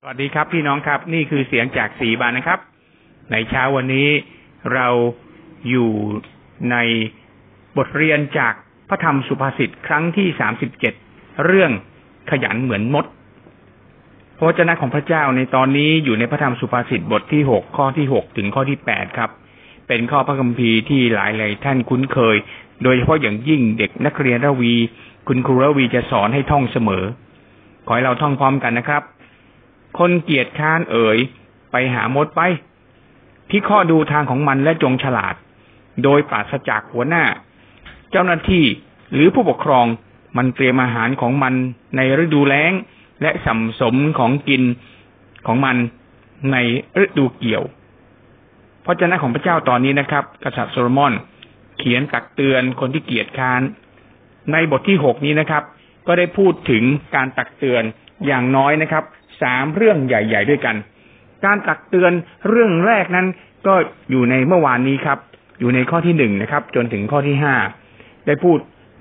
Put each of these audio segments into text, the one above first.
สวัสดีครับพี่น้องครับ นี่คือเสียงจากสีบานนะครับ ในเช้าวันนี้เราอยู่ในบทเรียนจากพระธรรมสุภาษิตครั้งที่สามสิบเจ็ดเรื่องขยันเหมือนมดพระเจ้าของพระเจ้าในตอนนี้อยู่ในพระธรรมสุภาษิตบทที่หกข้อที่หกถึงข้อที่แปดครับ เป็นข้อพระคัมภีร์ที่หลายหลายท่านคุ้นเคย โดยเฉพาะอย่างยิ่งเด็กนักเรียนระวี คุณครูระวีจะสอนให้ท่องเสมอ ขอให้เราท่องพร้อมกันนะครับ คนเกียจค้านเอ๋ย ไปหามดไปพิเคราะห์ดูทางของมันและจงฉลาด โดยปราศจากหัวหน้า เจ้าหน้าที่หรือผู้ปกครองมันเตรียมอาหารของมันในฤดูแล้ง และสัมสมของกินของมันในฤดูเกี่ยวพระเจ้าของพระเจ้าตอนนี้นะครับ กษัตริย์โซโลมอน เขียนตักเตือนคนที่เกียจค้าน ในบทที่หกนี้นะครับ ก็ได้พูดถึงการตักเตือนอย่างน้อยนะครับ สามเรื่องใหญ่ ๆ ด้วยกัน การตักเตือนเรื่องแรกนั้น ก็อยู่ในเมื่อวานนี้ครับ อยู่ในข้อที่หนึ่งนะครับ จนถึงข้อที่ห้าได้พูด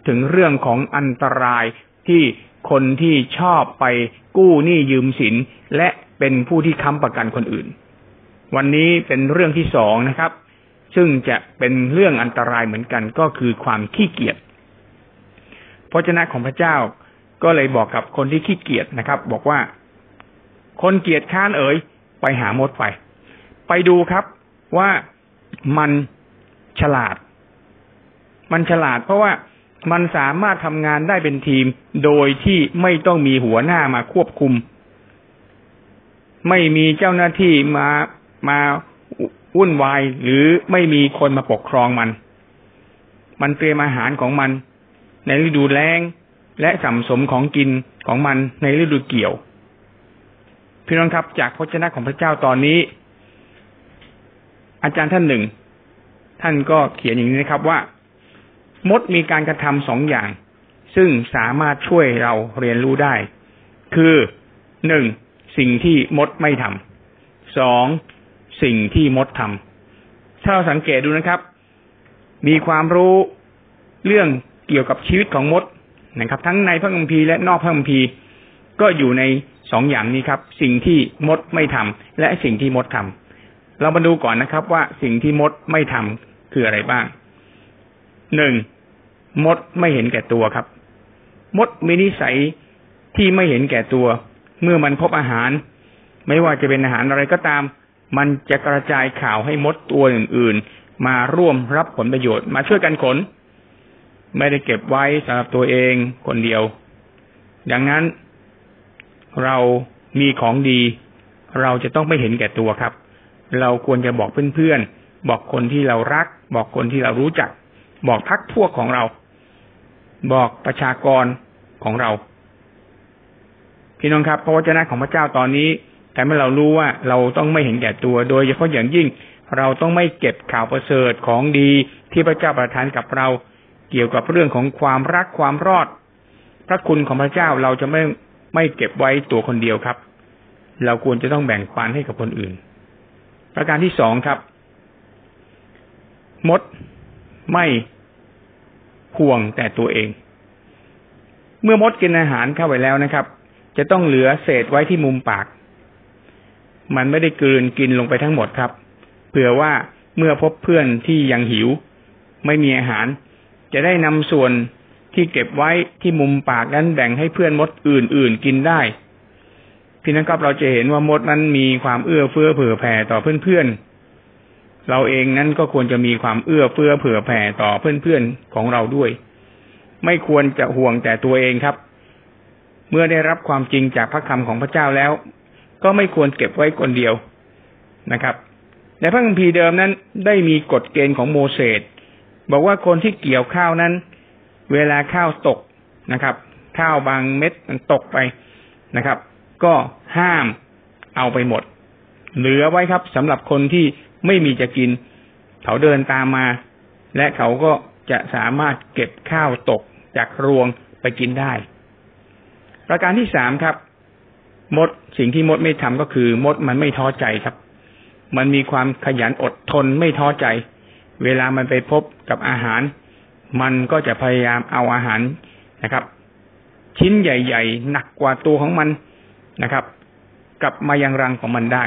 ถึงเรื่องของอันตรายที่คนที่ชอบไปกู้หนี้ยืมสิน และเป็นผู้ที่ค้ำประกันคนอื่น วันนี้เป็นเรื่องที่สองนะครับ ซึ่งจะเป็นเรื่องอันตรายเหมือนกันก็คือความขี้เกียจพระเจ้าของพระเจ้าก็เลยบอกกับคนที่ขี้เกียจนะครับ บอกว่า คนเกียจค้านเอ๋ยไปหามดไป ไปดูครับว่ามันฉลาด มันฉลาดเพราะว่ามันสามารถทำงานได้เป็นทีม โดยที่ไม่ต้องมีหัวหน้ามาควบคุม ไม่มีเจ้าหน้าที่มามาวุ่นวายหรือไม่มีคนมาปกครองมัน มันเตรียมอาหารของมัน ในฤดูแล้งและสัมสมของกินของมันในฤดูเกี่ยว พี่น้องครับจากพระเจ้าของพระเจ้าตอนนี้ อาจารย์ท่านหนึ่ง ท่านก็เขียนอย่างนี้นะครับว่า มดมีการกระทำสองอย่าง ซึ่งสามารถช่วยเราเรียนรู้ได้ คือหนึ่งสิ่งที่มดไม่ทำสองสิ่งที่มดทำถ้าเราสังเกตดูนะครับ มีความรู้เรื่องเกี่ยวกับชีวิตของมดนะครับ ทั้งในพระคัมภีร์และนอกพระคัมภีร์ก็อยู่ใน สองอย่างนี้ครับ สิ่งที่มดไม่ทำและสิ่งที่มดทำเรามาดูก่อนนะครับ ว่าสิ่งที่มดไม่ทำคืออะไรบ้างหนึ่งมดไม่เห็นแก่ตัวครับ มดมีนิสัยที่ไม่เห็นแก่ตัว เมื่อมันพบอาหาร ไม่ว่าจะเป็นอาหารอะไรก็ตาม มันจะกระจายข่าวให้มดตัวอื่น ๆ มาร่วมรับผลประโยชน์มาช่วยกันขน ไม่ได้เก็บไว้สำหรับตัวเองคนเดียว ดังนั้น เรามีของดี เราจะต้องไม่เห็นแก่ตัวครับ เราควรจะบอกเพื่อนๆ บอกคนที่เรารัก บอกคนที่เรารู้จัก บอกพักพวกของเรา บอกประชากรของเรา พี่น้องครับพระวจนะของพระเจ้าตอนนี้ทำให้เรารู้ว่าเราต้องไม่เห็นแก่ตัว โดยเฉพาะอย่างยิ่ง เราต้องไม่เก็บข่าวประเสริฐของดีที่พระเจ้าประทานกับเรา เกี่ยวกับเรื่องของความรักความรอด พระคุณของพระเจ้าเราจะไม่ ไม่เก็บไว้ตัวคนเดียวครับ เราควรจะต้องแบ่งปันให้กับคนอื่น ประการที่สองครับ มดไม่ห่วงแต่ตัวเอง เมื่อมดกินอาหารเข้าไปแล้วนะครับ จะต้องเหลือเศษไว้ที่มุมปาก มันไม่ได้กลืนกินลงไปทั้งหมดครับ เผื่อว่าเมื่อพบเพื่อนที่ยังหิว ไม่มีอาหาร จะได้นำส่วน ที่เก็บไว้ที่มุมปากนั้นแบ่งให้เพื่อนมดอื่นๆกินได้พี่นันครับเราจะเห็นว่ามดนั้นมีความเอื้อเฟื้อเผื่อแผ่ต่อเพื่อนๆเราเองนั้นก็ควรจะมีความเอื้อเฟื้อเผื่อแผ่ต่อเพื่อนๆของเราด้วย ไม่ควรจะห่วงแต่ตัวเองครับ เมื่อได้รับความจริงจากพระคำของพระเจ้าแล้ว ก็ไม่ควรเก็บไว้คนเดียวนะครับในพระคัมภีร์เดิมนั้นได้มีกฎเกณฑ์ของโมเสสบอกว่าคนที่เกี่ยวข้าวนั้น เวลาข้าวตกนะครับ ข้าวบางเม็ดมันตกไปนะครับ ก็ห้ามเอาไปหมด เหลือไว้ครับสำหรับคนที่ไม่มีจะกิน เขาเดินตามมา และเขาก็จะสามารถเก็บข้าวตกจากรวงไปกินได้ ประการที่สามครับ มดสิ่งที่มดไม่ทำก็คือ มดมันไม่ท้อใจครับ มันมีความขยันอดทนไม่ท้อใจ เวลามันไปพบกับอาหาร มันก็จะพยายามเอาอาหารนะครับ ชิ้นใหญ่ ๆ หนักกว่าตัวของมันนะครับ กลับมายังรังของมันได้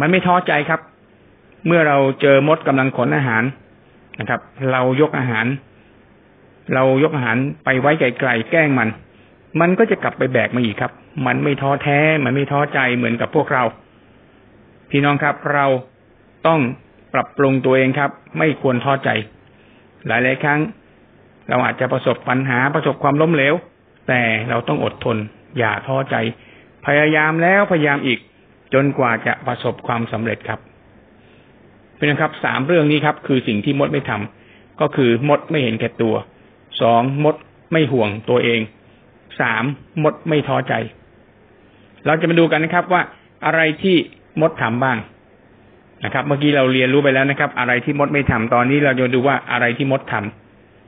มันไม่ท้อใจครับ เมื่อเราเจอมดกำลังขนอาหารนะครับ เรายกอาหาร เรายกอาหารไปไว้ไกลๆแกล้งมัน มันก็จะกลับไปแบกมาอีกครับ มันไม่ท้อแท้ มันไม่ท้อใจเหมือนกับพวกเรา พี่น้องครับ เราต้องปรับปรุงตัวเองครับ ไม่ควรท้อใจ หลายๆครั้ง เราอาจจะประสบปัญหาประสบความล้มเหลว แต่เราต้องอดทน อย่าท้อใจ พยายามแล้วพยายามอีก จนกว่าจะประสบความสำเร็จครับเป็นนะครับสามเรื่องนี้ครับ คือสิ่งที่มดไม่ทำก็คือมดไม่เห็นแก่ตัวสองมดไม่ห่วงตัวเองสามมดไม่ท้อใจ เราจะมาดูกันนะครับว่าอะไรที่มดทำบ้าง นะครับ เมื่อกี้เราเรียนรู้ไปแล้วนะครับ อะไรที่มดไม่ทำตอนนี้เราจะดูว่าอะไรที่มดท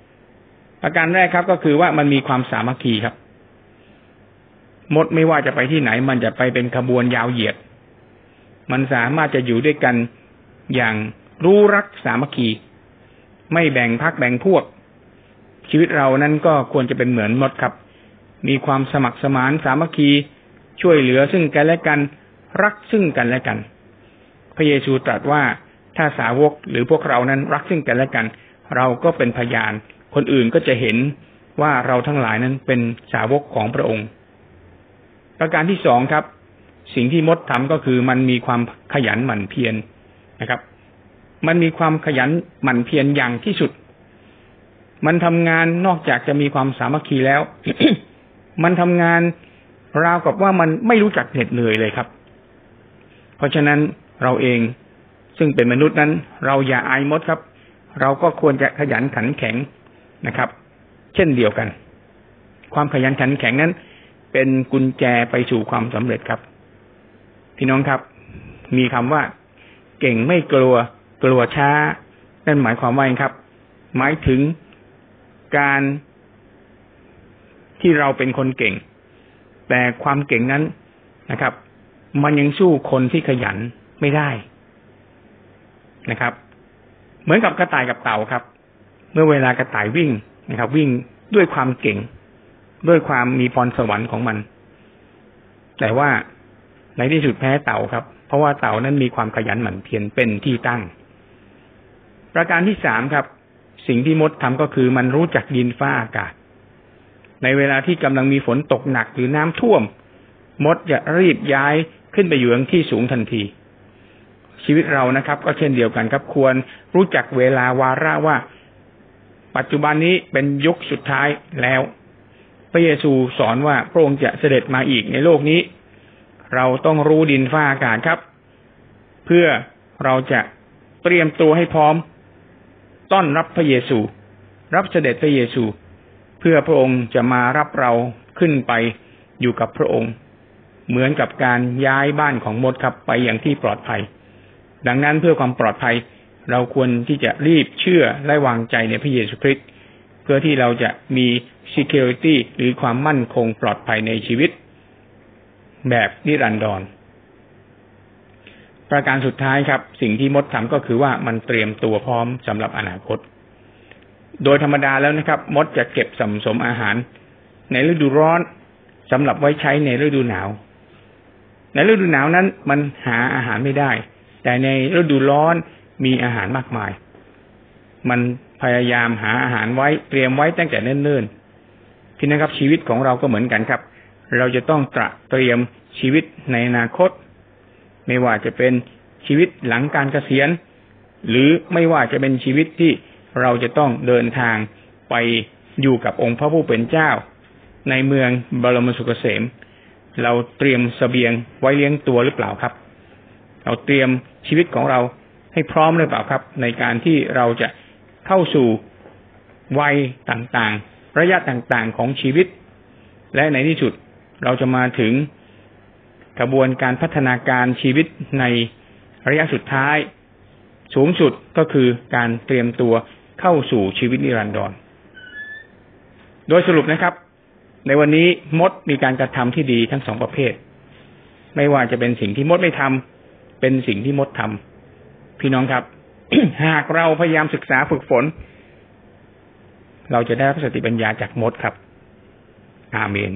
ำประการแรกครับ ก็คือว่ามันมีความสามัคคีครับ มดไม่ว่าจะไปที่ไหน มันจะไปเป็นขบวนยาวเหยียด มันสามารถจะอยู่ด้วยกันอย่างรู้รักสามัคคี ไม่แบ่งพักแบ่งพวก ชีวิตเรานั้นก็ควรจะเป็นเหมือนมดครับ มีความสมัครสมานสามัคคีช่วยเหลือซึ่งกันและกัน รักซึ่งกันและกัน พระเยซูตรัสว่าถ้าสาวกหรือพวกเรานั้นรักซึ่งกันและกัน เราก็เป็นพยาน คนอื่นก็จะเห็นว่าเราทั้งหลายนั้นเป็นสาวกของพระองค์ ประการที่สองครับ สิ่งที่มดทำก็คือมันมีความขยันหมั่นเพียรนะครับ มันมีความขยันหมั่นเพียรอย่างที่สุด มันทำงานนอกจากจะมีความสามัคคีแล้ว มันทำงานราวกับว่ามันไม่รู้จักเหน็ดเหนื่อยเลยครับ เพราะฉะนั้น เราเอง ซึ่งเป็นมนุษย์นั้น เราอย่าอายมดครับ เราก็ควรจะขยันขันแข็งนะครับ เช่นเดียวกัน ความขยันขันแข็งนั้น เป็นกุญแจไปสู่ความสำเร็จครับ พี่น้องครับ มีคำว่า เก่งไม่กลัว กลัวช้า นั่นหมายความว่าไงครับ หมายถึงการที่เราเป็นคนเก่ง แต่ความเก่งนั้นนะครับ มันยังสู้คนที่ขยัน ไม่ได้นะครับ เหมือนกับกระต่ายกับเต่าครับ เมื่อเวลากระต่ายวิ่งนะครับ วิ่งด้วยความเก่ง ด้วยความมีพรสวรรค์ของมัน แต่ว่าในที่สุดแพ้เต่าครับ เพราะว่าเต่านั้นมีความขยันหมั่นเพียรเป็นที่ตั้ง ประการที่สามครับ สิ่งที่มดทำก็คือมันรู้จักดินฟ้าอากาศ ในเวลาที่กำลังมีฝนตกหนักหรือน้ำท่วม มดจะรีบย้ายขึ้นไปอยู่ที่สูงทันที ชีวิตเรานะครับ ก็เช่นเดียวกันครับ ควรรู้จักเวลาวาระว่า ปัจจุบันนี้เป็นยุคสุดท้ายแล้ว พระเยซูสอนว่าพระองค์จะเสด็จมาอีกในโลกนี้ เราต้องรู้ดินฟ้าอากาศครับ เพื่อเราจะเตรียมตัวให้พร้อม ต้อนรับพระเยซู รับเสด็จพระเยซู เพื่อพระองค์จะมารับเราขึ้นไปอยู่กับพระองค์ เหมือนกับการย้ายบ้านของมดครับไปอย่างที่ปลอดภัย ดังนั้นเพื่อความปลอดภัย เราควรที่จะรีบเชื่อและวางใจในพระเยซูคริสต์เพื่อที่เราจะมี security หรือความมั่นคงปลอดภัยในชีวิต แบบนิรันดร ประการสุดท้ายครับ สิ่งที่มดทำก็คือว่ามันเตรียมตัวพร้อมสำหรับอนาคต โดยธรรมดาแล้วนะครับ มดจะเก็บสมสมอาหาร ในฤดูร้อนสำหรับไว้ใช้ในฤดูหนาว ในฤดูหนาวนั้นมันหาอาหารไม่ได้ แต่ในฤดูร้อนมีอาหารมากมาย มันพยายามหาอาหารไว้เตรียมไว้ตั้งแต่เนิ่นๆที่นะครับชีวิตของเราก็เหมือนกันครับ เราจะต้องตระเตรียมชีวิตในอนาคต ไม่ว่าจะเป็นชีวิตหลังการเกษียณ หรือไม่ว่าจะเป็นชีวิตที่เราจะต้องเดินทางไปอยู่กับองค์พระผู้เป็นเจ้า ในเมืองบรมสุขเกษม เราเตรียมสเสบียงไว้เลี้ยงตัวหรือเปล่าครับ เราเตรียมชีวิตของเราให้พร้อมหรือเปล่าครับ ในการที่เราจะเข้าสู่วัยต่างๆ ระยะต่างๆของชีวิต และในที่สุดเราจะมาถึงกระบวนการพัฒนาการชีวิตในระยะสุดท้าย สูงสุดก็คือการเตรียมตัวเข้าสู่ชีวิตนิรันดร โดยสรุปนะครับ ในวันนี้มดมีการกระทำที่ดีทั้งสองประเภท ไม่ว่าจะเป็นสิ่งที่มดไม่ทำ เป็นสิ่งที่มดทำพี่น้องครับ หากเราพยายามศึกษาฝึกฝน เราจะได้รับสติปัญญาจากมดครับ อาเมน